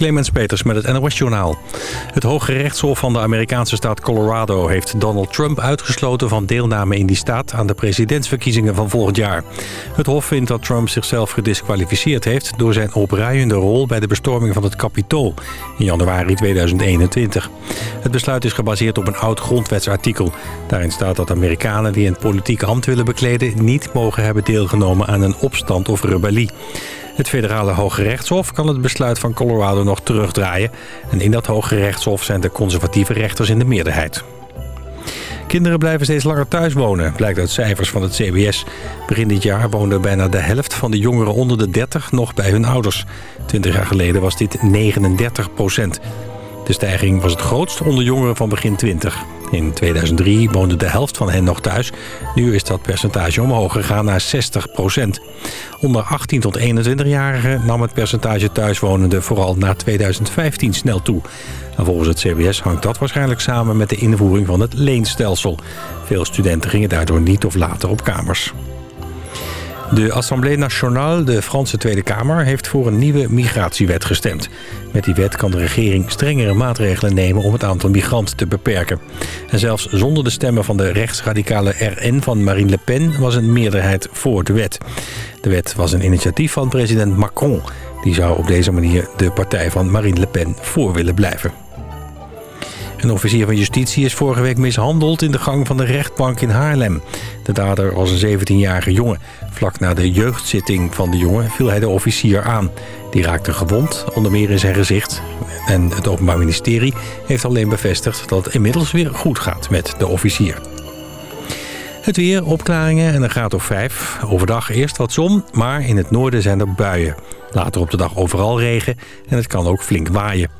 Clemens Peters met het NOS-journaal. Het Hoge Rechtshof van de Amerikaanse staat Colorado... heeft Donald Trump uitgesloten van deelname in die staat... aan de presidentsverkiezingen van volgend jaar. Het Hof vindt dat Trump zichzelf gedisqualificeerd heeft... door zijn opruiende rol bij de bestorming van het Capitool... in januari 2021. Het besluit is gebaseerd op een oud grondwetsartikel. Daarin staat dat Amerikanen die een politiek ambt willen bekleden... niet mogen hebben deelgenomen aan een opstand of rebellie. Het federale Hoge Rechtshof kan het besluit van Colorado nog terugdraaien. En in dat Hoge Rechtshof zijn de conservatieve rechters in de meerderheid. Kinderen blijven steeds langer thuis wonen, blijkt uit cijfers van het CBS. Begin dit jaar woonde bijna de helft van de jongeren onder de 30 nog bij hun ouders. Twintig jaar geleden was dit 39 procent. De stijging was het grootst onder jongeren van begin 20. In 2003 woonde de helft van hen nog thuis. Nu is dat percentage omhoog gegaan naar 60 procent. Onder 18 tot 21-jarigen nam het percentage thuiswonenden vooral na 2015 snel toe. En volgens het CBS hangt dat waarschijnlijk samen met de invoering van het leenstelsel. Veel studenten gingen daardoor niet of later op kamers. De Assemblée Nationale, de Franse Tweede Kamer, heeft voor een nieuwe migratiewet gestemd. Met die wet kan de regering strengere maatregelen nemen om het aantal migranten te beperken. En zelfs zonder de stemmen van de rechtsradicale RN van Marine Le Pen was een meerderheid voor de wet. De wet was een initiatief van president Macron. Die zou op deze manier de partij van Marine Le Pen voor willen blijven. Een officier van justitie is vorige week mishandeld in de gang van de rechtbank in Haarlem. De dader was een 17-jarige jongen. Vlak na de jeugdzitting van de jongen viel hij de officier aan. Die raakte gewond, onder meer in zijn gezicht. En het Openbaar Ministerie heeft alleen bevestigd dat het inmiddels weer goed gaat met de officier. Het weer, opklaringen en een graad of 5. Overdag eerst wat zon, maar in het noorden zijn er buien. Later op de dag overal regen en het kan ook flink waaien.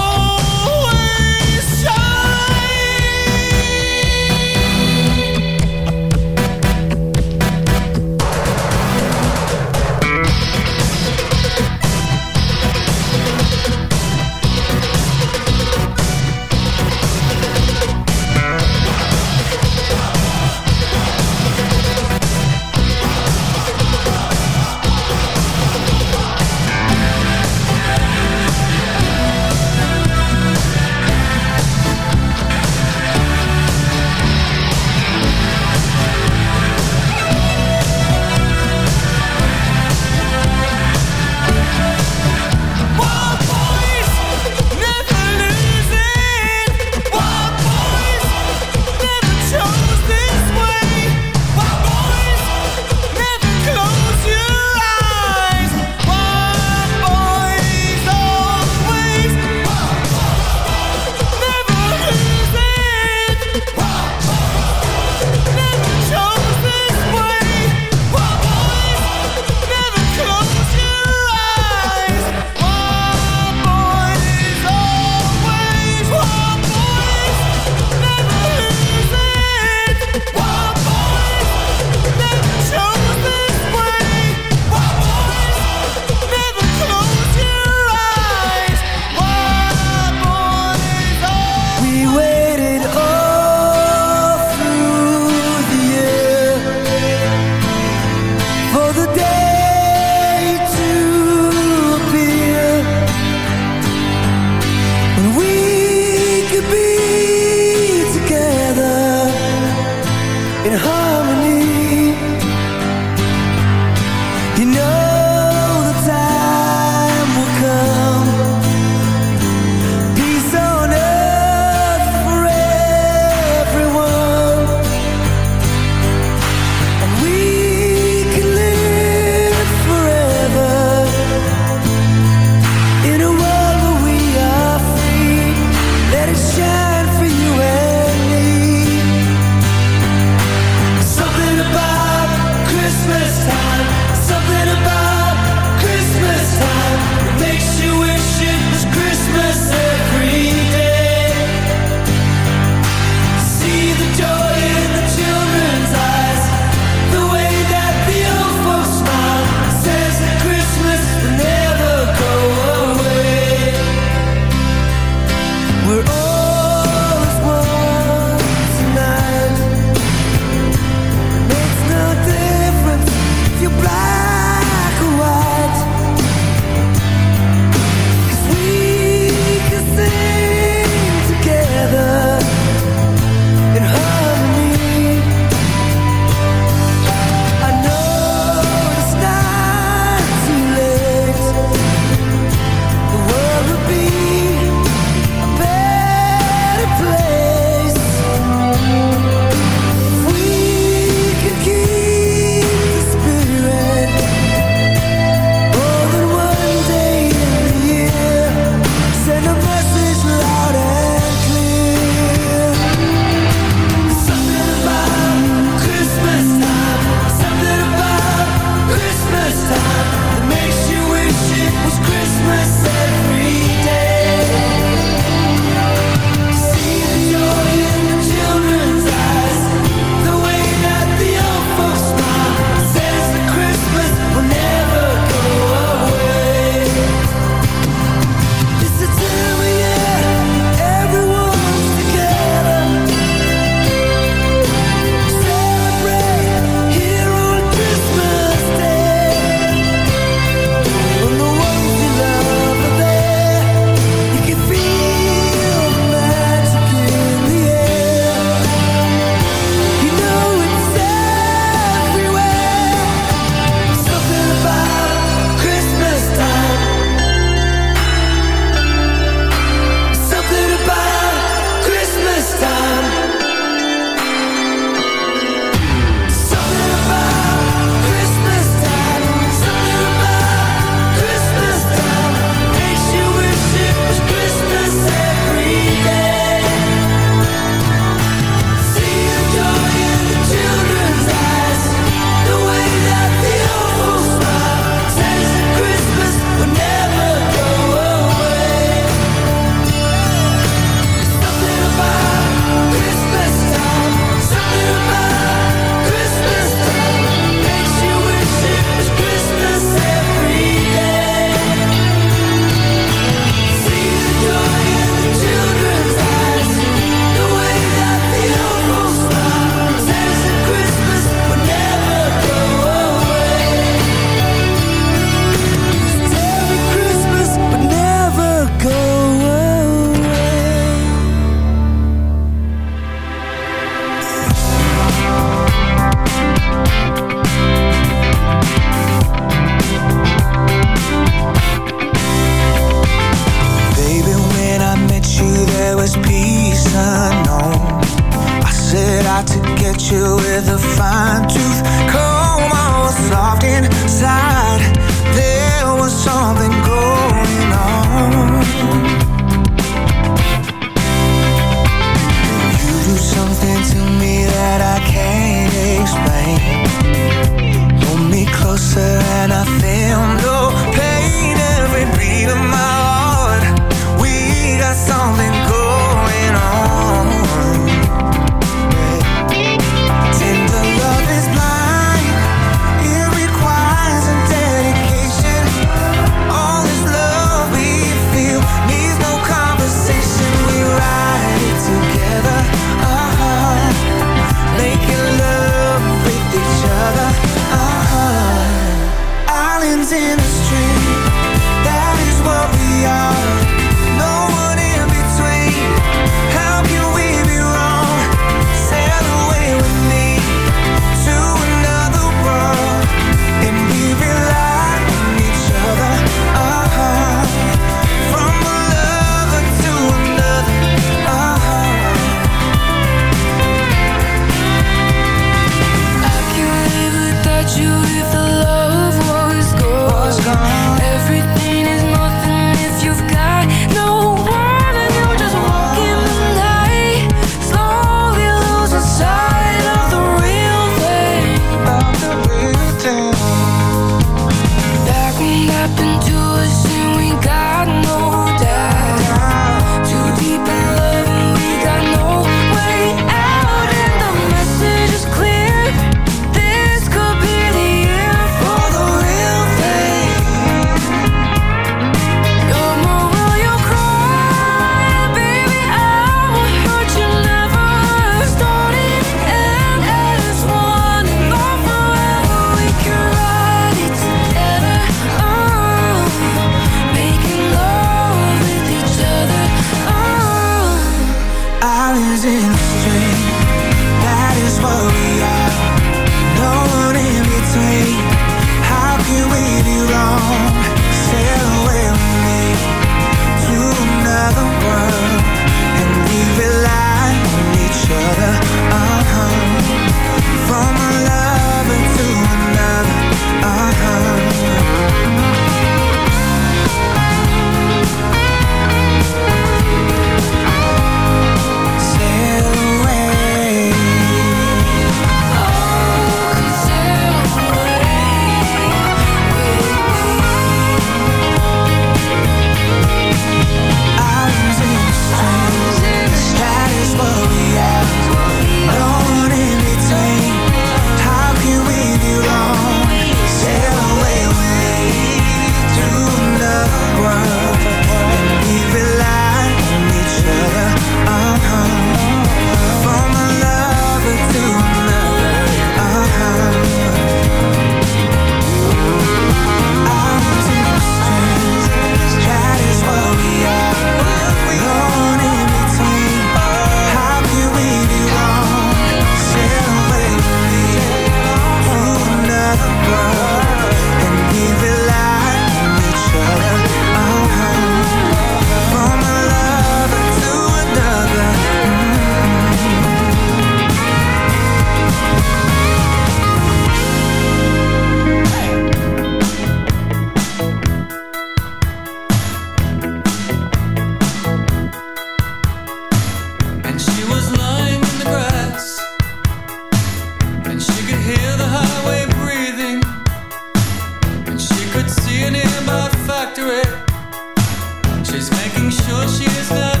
Now that I've discovered what you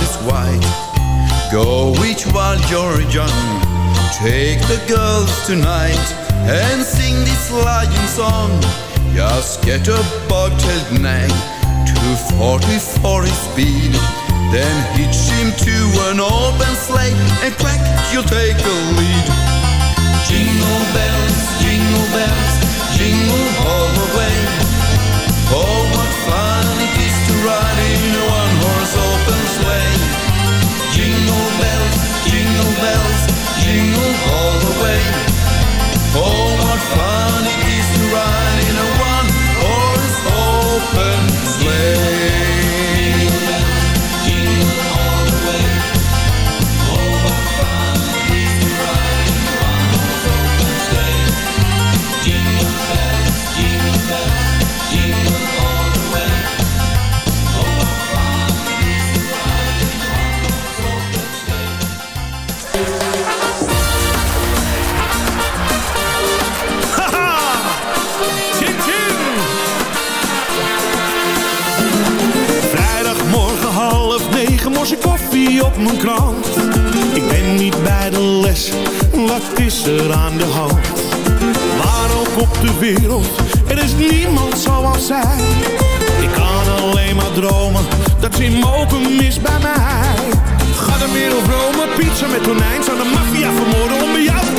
is white. Go each while you're young Take the girls tonight And sing this lion song. Just get a bobtailed nag To his speed. Then hitch him to an open sleigh And crack, you'll take the lead. Jingle bells, jingle bells Jingle all the way. Oh, what fun it is to ride. Oh op mijn krant. Ik ben niet bij de les, wat is er aan de hand? Waar ook op de wereld, er is niemand zoals zij. Ik kan alleen maar dromen, dat ze mogen is bij mij. Ga de wereld romen, pizza met tonijn, zou de maffia vermoorden om bij jou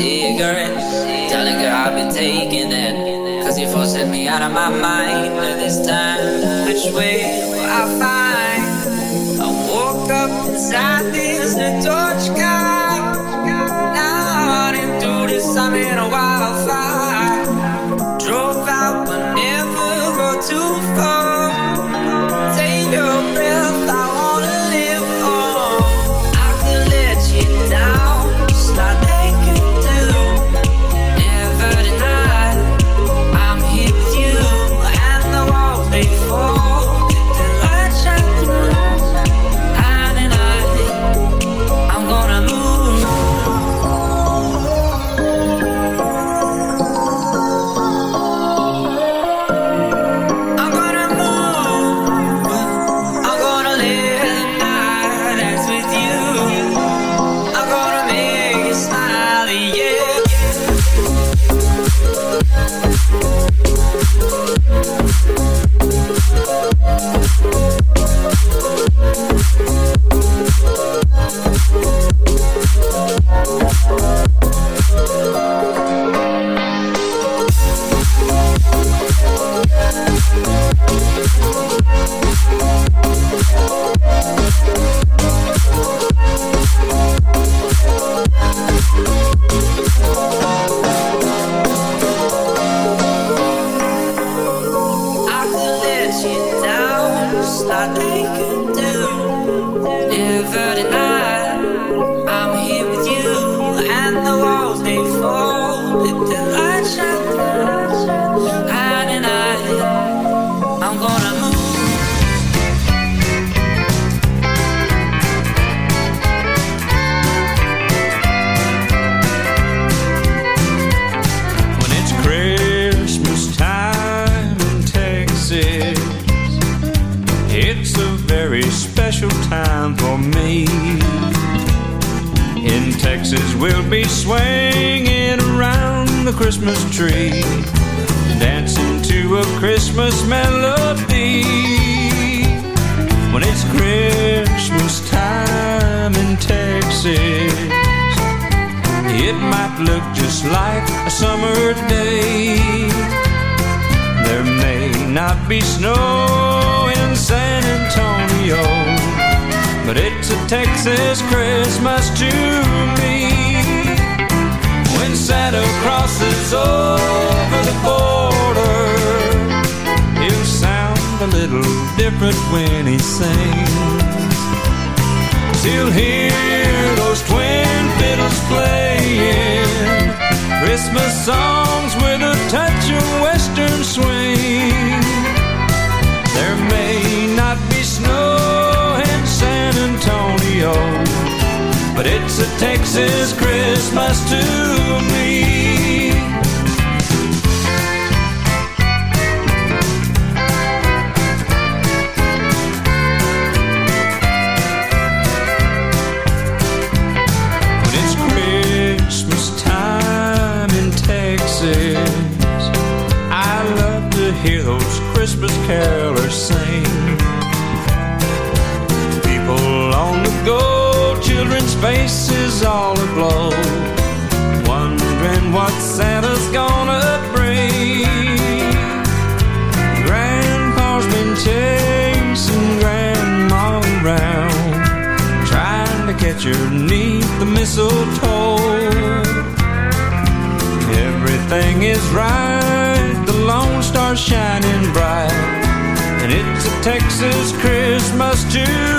cigarette. Telling her I've been taking it. Cause you're forcing me out of my mind. But this time, which way will I find? I woke up inside this torch car. Now running through this, I'm in a wildfire. Like a summer day. There may not be snow in San Antonio, but it's a Texas Christmas to me. When Santa crosses over the border, he'll sound a little different when he sings. You'll hear those twin fiddles playing Christmas songs with a touch of western swing. There may not be snow in San Antonio, but it's a Texas Christmas to me. Faces is all aglow. Wondering what Santa's gonna bring. Grandpa's been chasing Grandma around, trying to catch her neath the mistletoe. Everything is right, the lone Star shining bright, and it's a Texas Christmas too.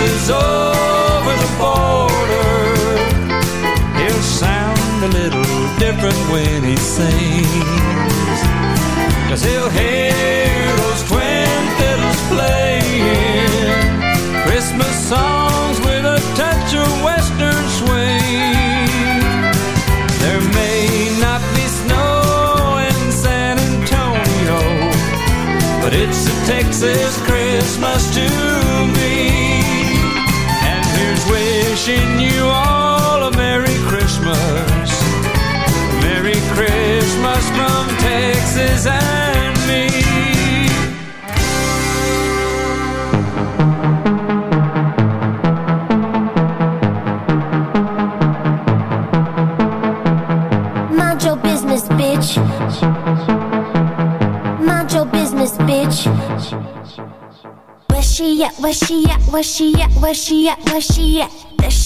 Crosses over the border, he'll sound a little different when he sings. Cause he'll hear those twin fiddles playing Christmas songs with a touch of western swing. There may not be snow in San Antonio, but it's a Texas Christmas to me. Wishing you all a Merry Christmas. Merry Christmas from Texas and me. Mind your business, bitch. Mind your business, bitch. Where she at? Where she at? Where she at? Where she at? Where she at?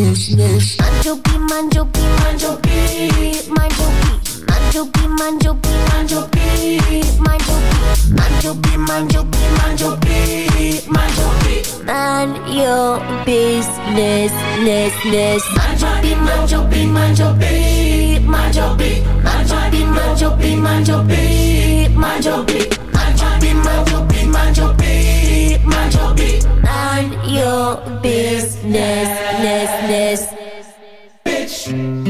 your beat, mind your beat, mind your beat, mind your beat. Mind your beat, mind your business, ness, ness. Your beat, mind your beat, mind your beat, mind your beat. Mind your beat, your beat, mind your beat,